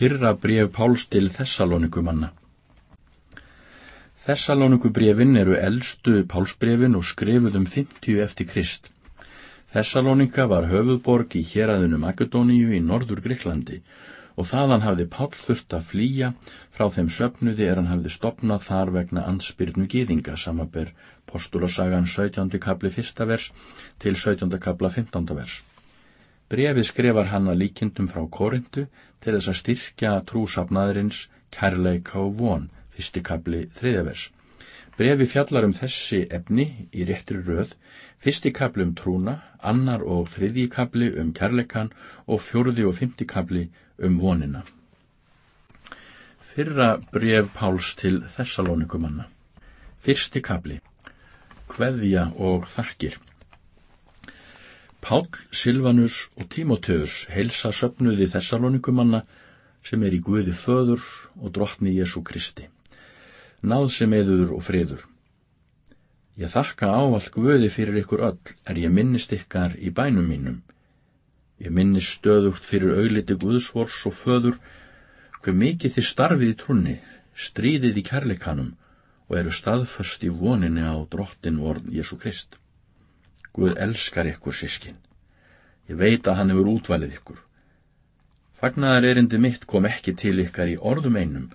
Fyrra bref Páls til Þessalónikumanna Þessalónikubrefin eru eldstu Pálsbrefin og skrifuð um 50 eftir Krist. Þessalónika var höfuðborg í héræðinu Makedóníu í norður Greiklandi og þaðan hafði Pál þurft að flýja frá þeim söpnuði er hann hafði stopnað þar vegna ansbyrnu gýðinga samaber postulasagan 17. kapli 1. vers til 17. kapla 15. vers. Brefið skrifar hann að líkindum frá Korindu til þess að styrkja trúsafnaðurins kærleika og von, fyrsti kapli 3. vers. Brefi fjallar um þessi efni í réttri röð, fyrsti kapli um trúna, annar og þriðji kapli um kærleikan og fjörði og fymti kapli um vonina. Fyrra bref Páls til Þessalónikumanna. Fyrsti kapli. Kveðja og þakkir. Pál, Silvanus og Tímoteus heilsa söpnuði Þessalónikumanna sem er í Guði föður og drottni Jésu Kristi. Náð sem eður og friður. Ég þakka ávall Guði fyrir ykkur öll er ég minnist ykkar í bænum mínum. Ég minnist stöðugt fyrir augliti Guðsvors og föður hver mikið þið starfið í trunni, stríðið í kærleikanum og eru staðföst í voninni á drottin vorn Jésu Krist. Guð elskar ykkur sískin. Ég veit að hann hefur útvalið ykkur. Fagnar erindi mitt kom ekki til ykkar í orðum einum,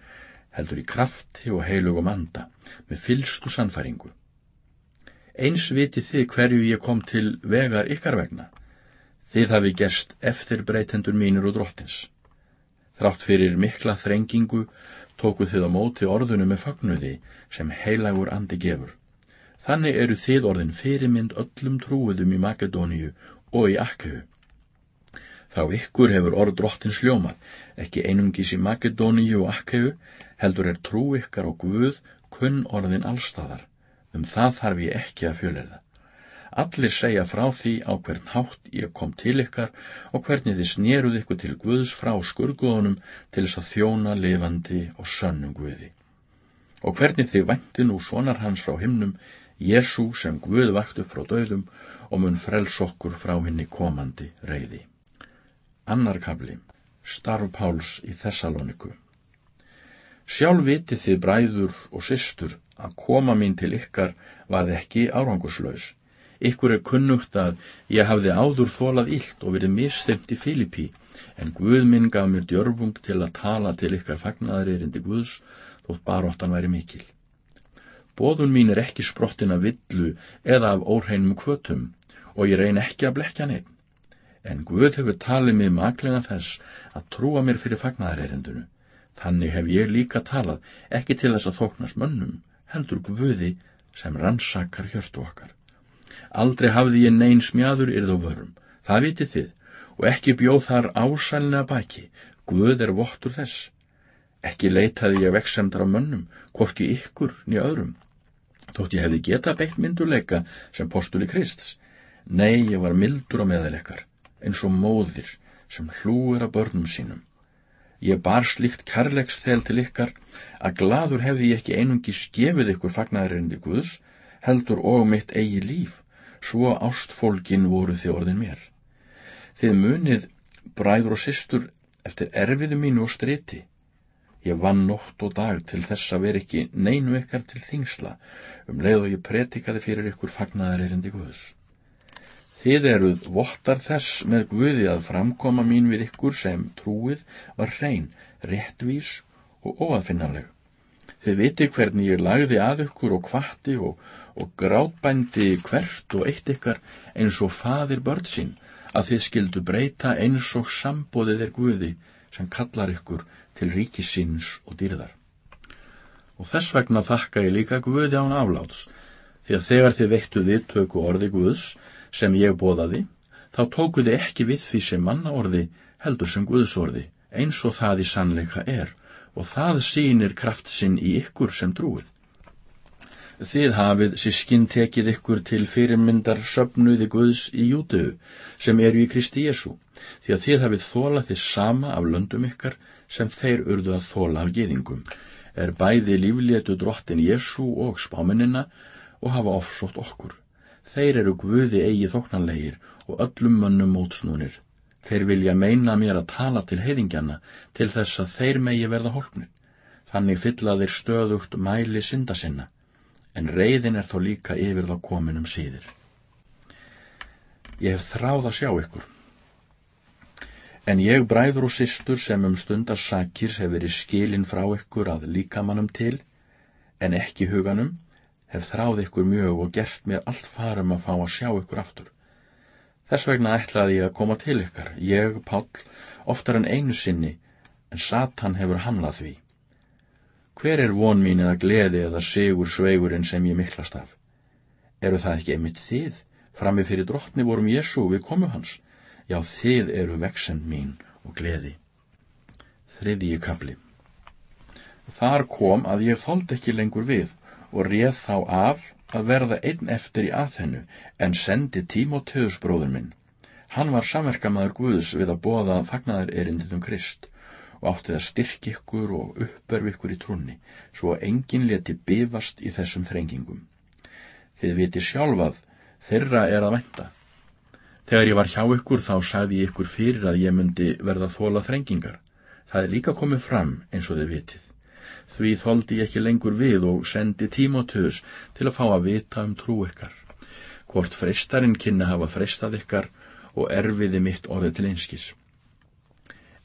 heldur í krafti og heilugum anda, með fylstu sannfæringu. Eins viti þið hverju ég kom til vegar ykkar vegna. Þið hafi gerst eftir breytendur mínur og drottins. Þrátt fyrir mikla þrengingu tóku þið á móti orðunum með fagnuði sem heilagur andi gefur. Þannig eru þið orðin fyrirmynd öllum trúiðum í Makedóníu og í Akkefu. Þá ykkur hefur orð drottins ljómað, ekki einungis í Makedóníu og Akkefu, heldur er trú ykkar og Guð kunn orðin allstæðar. Um það þarf ég ekki að fjöleða. Allir segja frá því á hvern hátt ég kom til ykkar og hvernig þið snéruð ykkur til Guðs frá skurguðunum til þess að þjóna lifandi og sönnum Guði. Og hvernig þið vænti nú sonar hans frá himnum Jésu sem Guð vakt upp frá döðum og mun frels okkur frá henni komandi reyði. Annar kabli, starf Páls í Þessaloniku. Sjálf viti þið bræður og systur að koma mín til ykkar var ekki áranguslaus. Ykkur er kunnugt að ég hafði áður þólað illt og verið misþemt í Filippi, en Guð minn gaf mér djörfung til að tala til ykkar fagnaðarerindi Guðs, þótt baróttan væri mikil. Bóðun mín er ekki sprottin af villu eða af órheinum kvötum og ég reyn ekki að blekja neitt. En Guð hefur talið mig maklega þess að trúa mér fyrir fagnaðarerendunu. Þannig hef ég líka talað, ekki til þess að þóknast mönnum, heldur Guði sem rannsakar hjörtu okkar. Aldrei hafði ég neyn smjáður yrð og vörum, það vitið þið, og ekki bjóð þar ásælna baki, Guð er vottur þess. Ekki leitaði ég veksemdra mönnum, hvorki ykkur niður öðrum. Þótt ég hefði geta beitt mynduleika sem postuli Krists. Nei, ég var mildur á meðalekkar, eins og móðir sem hlúir að börnum sínum. Ég bar slikt kærleiksþel til ykkar að gladur hefði ég ekki einungi skefið ykkur fagnæðurindi Guðs, heldur og mitt eigi líf, svo ástfólkin voru þið orðin mér. Þið munið, bræður og systur, eftir erfiðu mínu og striti, Ég vann nótt og dag til þess að vera ekki neinu ykkar til þingsla um leið og ég pretikaði fyrir ykkur fagnaðar erindi Guðs. Þið eruð vottar þess með Guði að framkoma mín við ykkur sem trúið var hrein, réttvís og óaðfinnanleg. Þið viti hvernig ég lagði að ykkur og kvatti og, og grátbændi hvert og eitt ykkar eins og fadir börn sín að þið skildu breyta eins og sambóðið er Guði sem kallar ykkur til ríkisins og dýrðar. Og þess vegna þakka ég líka Guði án afláts, því að þegar þið veittu við töku orði Guðs sem ég bóðaði, þá tókuði ekki við því sem manna orði heldur sem Guðs orði, eins og það í sannleika er, og það sínir kraft sinn í ykkur sem trúið. Þið hafið sískinn tekið ykkur til fyrirmyndar söpnuði Guðs í jútuðu sem eru í Kristi Jésu, því að þið hafið þólað þið sama af löndum ykkar sem þeir urðu að þóla af geðingum, er bæði líflétu drottin Jésu og spáminina og hafa ofsótt okkur. Þeir eru guði eigi þóknanlegir og öllum mönnum mótsnúnir. Þeir vilja meina mér að tala til heiðingjana til þess að þeir megi verða hólpnir. Þannig fylla þeir stöðugt mæli synda sinna, en reyðin er þó líka yfir þá kominum síðir. Ég hef þráð að sjá ykkur. En ég bræður og systur sem um stundar sakir hef verið skilin frá ykkur að líkamannum til, en ekki huganum, hef þráð ykkur mjög og gert mér allt farum að fá að sjá ykkur aftur. Þess vegna ætlaði ég að koma til ykkar, ég, Páll, oftar en einu sinni, en Satan hefur hamlað því. Hver er von mín eða gleði eða sigur sveigurinn sem ég miklast af? Eru það ekki einmitt þið? Frammi fyrir drottni vorum Jésu við komu hans. Já, þið eru veksend mín og gleði. Þriðji kapli. Þar kom að ég þóld ekki lengur við og réð þá af að verða einn eftir í aðhennu en sendi Tímoteus bróður minn. Hann var samverkamaður Guðs við að bóða fagnaðar erindið um Krist og átti það styrk ykkur og uppörf ykkur í trúnni svo að enginn leti bifast í þessum þrengingum. Þið viti sjálfað þeirra er að venda. Þegar ég var hjá ykkur þá sagði ég ykkur fyrir að ég myndi verða þóla þrengingar. Það er líka komið fram eins og þið vitið. Því þóldi ég ekki lengur við og sendi Tímoteus til að fá að vita um trú ykkar. Hvort freistarinn kynna hafa freistað ykkar og erfiði mitt orðið til einskis.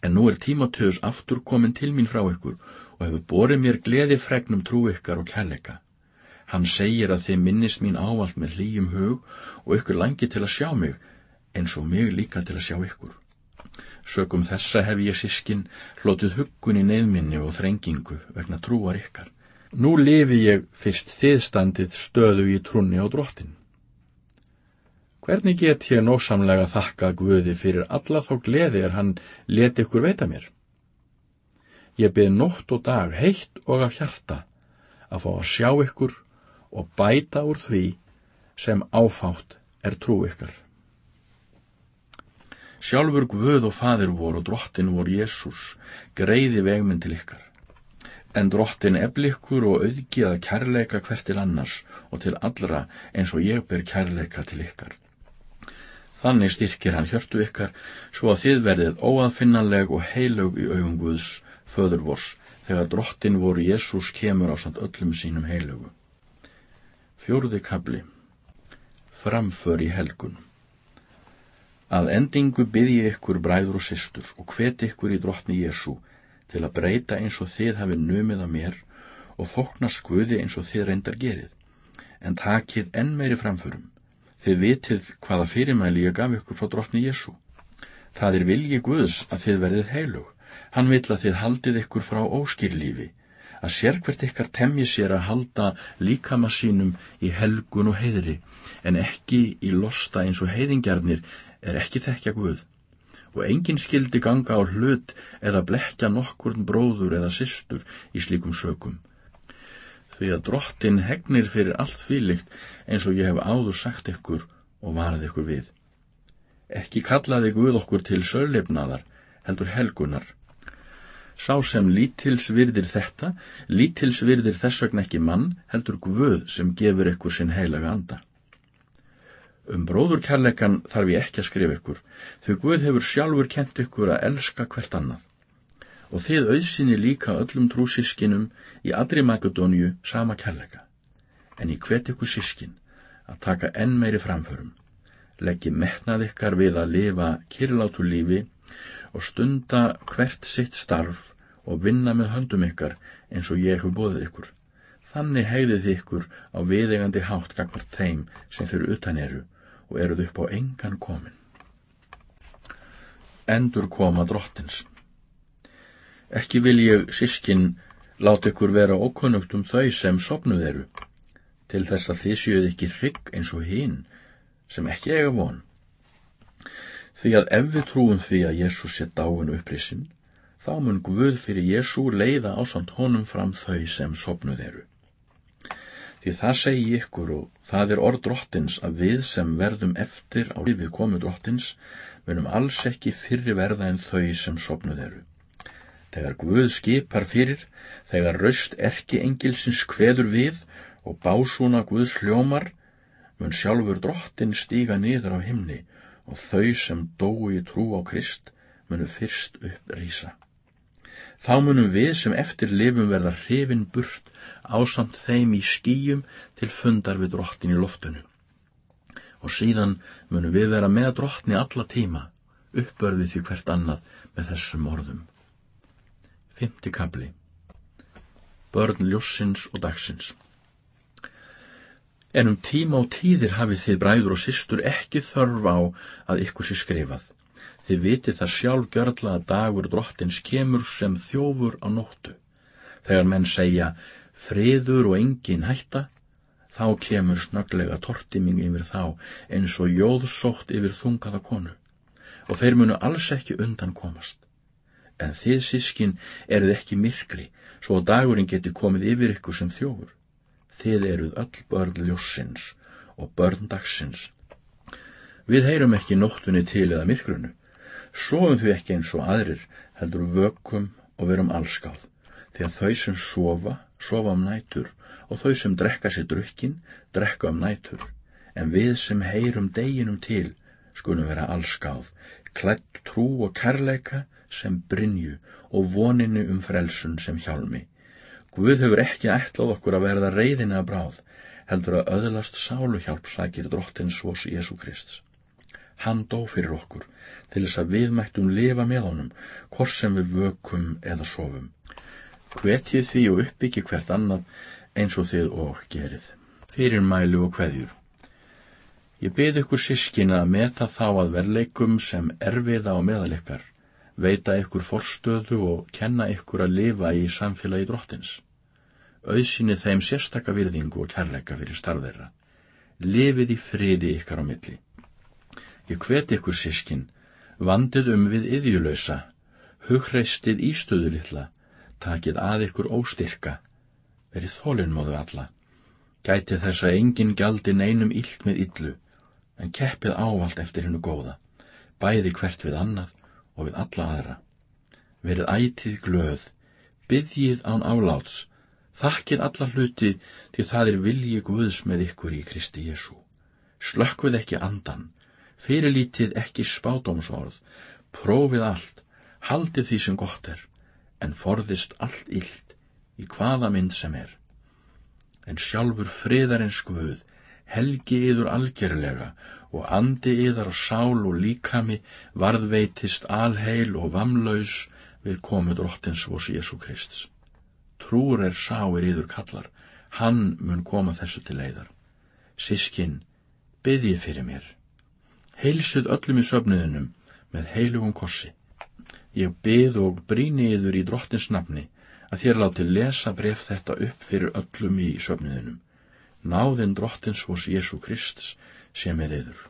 En nú er Tímoteus aftur komin til mín frá ykkur og hefur borið mér gleði fregnum trú ykkar og kærleika. Hann segir að þið minnist mín ávalt með hlýjum hug og ykkur langi til að sjá mig eins og mig líka til að sjá ykkur. Sökum þessa hef ég sískin hlotið huggun í neyðminni og þrengingu vegna trúar ykkar. Nú lifi ég fyrst þiðstandið stöðu í trúnni á drottin. Hvernig get ég nósamlega þakka Guði fyrir alla þá gleði er hann leti ykkur veita mér? Ég byrð nótt og dag heitt og af hjarta að fá að sjá ykkur og bæta úr því sem áfátt er trú ykkar. Sjálfur Guð og Fadir vor og drottin vor Jésús greiði vegminn til ykkar. En drottin eblikkur og auðgi að kærleika hvert til annars og til allra eins og ég ber kærleika til ykkar. Þannig styrkir hann hjörtu ykkar svo að þið verðið óaðfinnanleg og heilög í augum Guðs, föður vors, þegar drottin voru Jésús kemur á samt öllum sínum heilögu. Fjóruði kabli Framför í helgun Að endingu byrji ykkur bræður og systur og hveti ykkur í drottni Jésu til að breyta eins og þið hafi numið að mér og þokna skuði eins og þið reyndar gerið. En takið enn meiri framförum. Þið vitið hvaða fyrirmæli ég gaf ykkur frá drottni Jésu. Það er vilji Guðs að þið verðið heilug. Hann vil að þið haldið ykkur frá óskýrlífi. Að sérkvert ykkar temji sér að halda líkama sínum í helgun og heiðri en ekki í losta eins og heiðingjarnir er ekki þekkja Guð og enginn skildi ganga á hlut eða blekja nokkurn bróður eða systur í slíkum sökum. Því að drottin hegnir fyrir allt fýlikt eins og ég hef áður sagt ykkur og varð ykkur við. Ekki kallaði Guð okkur til sörleifnaðar, heldur helgunar. Sá sem lítils virðir þetta, lítils virðir þess vegna ekki mann, heldur Guð sem gefur ykkur sinn heilaga anda. Um bróðurkærleikan þarf ég ekki að skrifa ykkur, þau Guð hefur sjálfur kent ykkur að elska hvert annað. Og þið auðsinni líka öllum trúsískinum í allri Makedóniu sama kærleika. En ég hvet ykkur sískin að taka enn meiri framförum. Leggi metnað ykkar við að lifa kyrlátu lífi og stunda hvert sitt starf og vinna með höndum ykkar eins og ég hef bóðið ykkur. Þannig hegðið ykkur á viðegandi hátt gagvart þeim sem fyrir utan eru og eruð upp á engan komin. Endur koma drottins. Ekki vil ég, sískin, láta ykkur vera okkunnugt um þau sem sopnuð eru, til þess að þið séuð ekki hrygg eins og hinn, sem ekki eiga von. Því að ef við trúum því að Jésús sé dáin upprisinn, þá mun Guð fyrir Jésú leiða ásand honum fram þau sem sopnuð eru. Því það segi ykkur og það er orð drottins að við sem verðum eftir á lífið komu drottins munum alls ekki fyrri verða en þau sem sopnuð eru. Þegar Guð skipar fyrir, þegar raust erki engilsins kveður við og básúna Guðs hljómar, mun sjálfur drottin stíga niður á himni og þau sem dói trú á Krist munu fyrst upp rýsa. Þá munum við sem eftir lifum verða hrifin burt ásamt þeim í skýjum til fundar við drottin í loftinu. Og síðan munum við vera með drottni alla tíma, uppörfið því hvert annað með þessum orðum. Fymti kabli Börn ljósins og dagsins En um tíma og tíðir hafið þið bræður og systur ekki þörf á að ykkur sé skrifað. Þið vitið það sjálf gjörla að dagur drottins kemur sem þjófur á nóttu. Þegar menn segja friður og engin hætta, þá kemur snöglega tortiming yfir þá eins og jóðsótt yfir þungaða konu. Og þeir munu alls ekki undan komast. En þið sískin eruð ekki myrkri, svo að dagurinn geti komið yfir ykkur sem þjófur þið eruð öll börn ljósins og börn dagsins. Við heyrum ekki nóttunni til eða myrkrunu, sofum því ekki eins og aðrir, heldur vökkum og verum allskáð, því að þau sem sofa, sofa um nætur og þau sem drekka sér drukkin, drekka um nætur, en við sem heyrum deginum til, skulum vera allskáð, klætt trú og kærleika sem brinju og voninu um frelsun sem hjálmi. Guð hefur ekki ætlað okkur að verða reyðina að bráð, heldur að öðlast sáluhjálp sækir drottins vors Jésu Krist. Hann dó fyrir okkur, til þess að við mættum lifa með honum, hvort sem við vökum eða sofum. Hvetjið því og uppbyggi hvert annað eins og þið og gerið. Fyrir mælu og hveðjur. Ég byrð ykkur sískina að meta þá að verleikum sem erfiða á meðalikar veita ykkur forstöðu og kenna ykkur að lifa í samfélagi drottins. Auðsynni þeim sérstaka virðingu og kærleika fyrir starfverra. Lifið í friði ykkar á milli. Ég hveti ykkur sískin, vandið um við yðjulösa, hugreistið ístöðu litla, takið að ykkur óstyrka, verið þólinnmóðu alla. Gæti þess að enginn gjaldi neinum illt með illu, en keppið ávalt eftir hennu góða, bæði hvert við annað og við alla aðra. Verið ætið glöð, byggjið án áláts, þakkið alla hluti til það er vilji Guðs með ykkur í Kristi Jésu. Slökkvið ekki andan, fyrirlítið ekki spátómsorð, prófið allt, haldið því sem gott er, en forðist allt illt í hvaða mynd sem er. En sjálfur friðarins Guð helgi yður algerlega og andi yðar sál og líkami varðveitist alheil og vamlaus við komu drottins vors Jésu Krist. Trúr er sáir yður kallar, hann mun koma þessu til leiðar. Sískin, byðið fyrir mér. Heilsuð öllum í söfniðinum með heilugum kossi. Ég byð og bríni yður í drottins nafni að þér láti lesa bref þetta upp fyrir öllum í söfniðinum. Náðin drottins vors Jésu Krist sé með yður.